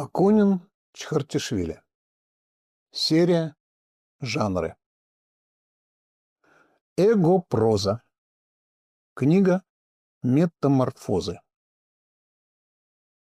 Акунин Чхартишвили. Серия «Жанры». Эго-проза. Книга «Метаморфозы».